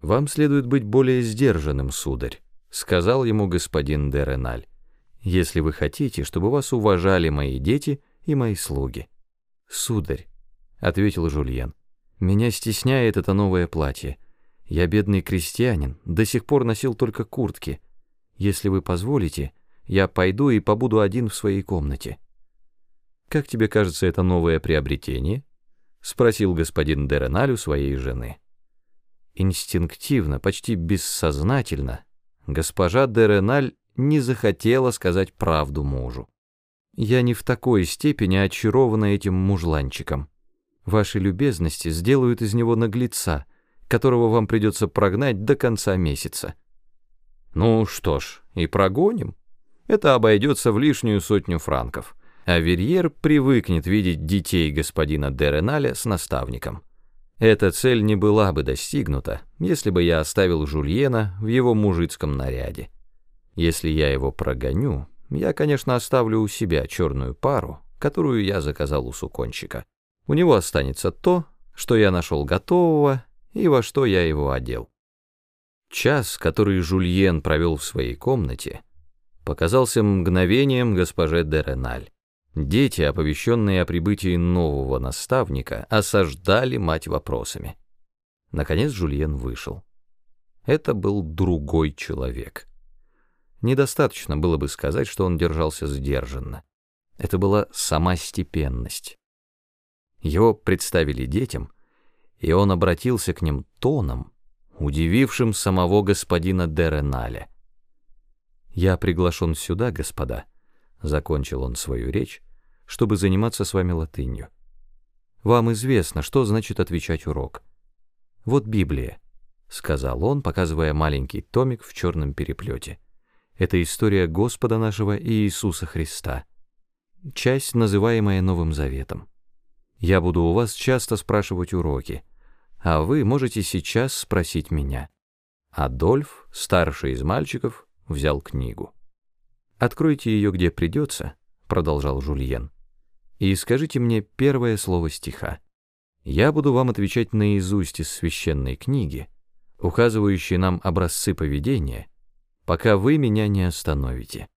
«Вам следует быть более сдержанным, сударь», — сказал ему господин де Реналь, «если вы хотите, чтобы вас уважали мои дети и мои слуги». «Сударь», — ответил Жульен, — «меня стесняет это новое платье. Я бедный крестьянин, до сих пор носил только куртки. Если вы позволите, я пойду и побуду один в своей комнате». «Как тебе кажется это новое приобретение?» — спросил господин де Реналь у своей жены. Инстинктивно, почти бессознательно, госпожа де Реналь не захотела сказать правду мужу. «Я не в такой степени очарована этим мужланчиком. Ваши любезности сделают из него наглеца, которого вам придется прогнать до конца месяца». «Ну что ж, и прогоним. Это обойдется в лишнюю сотню франков, а Верьер привыкнет видеть детей господина де Реналя с наставником». Эта цель не была бы достигнута, если бы я оставил Жульена в его мужицком наряде. Если я его прогоню, я, конечно, оставлю у себя черную пару, которую я заказал у суконщика. У него останется то, что я нашел готового и во что я его одел. Час, который Жульен провел в своей комнате, показался мгновением госпоже де Реналь. Дети, оповещенные о прибытии нового наставника, осаждали мать вопросами. Наконец Жульен вышел. Это был другой человек. Недостаточно было бы сказать, что он держался сдержанно. Это была сама степенность. Его представили детям, и он обратился к ним тоном, удивившим самого господина Дереналя. «Я приглашен сюда, господа», — закончил он свою речь, чтобы заниматься с вами латынью. Вам известно, что значит отвечать урок. Вот Библия, — сказал он, показывая маленький томик в черном переплете. Это история Господа нашего Иисуса Христа, часть, называемая Новым Заветом. Я буду у вас часто спрашивать уроки, а вы можете сейчас спросить меня. Адольф, старший из мальчиков, взял книгу. «Откройте ее, где придется», — продолжал Жульен и скажите мне первое слово стиха. Я буду вам отвечать наизусть из священной книги, указывающей нам образцы поведения, пока вы меня не остановите.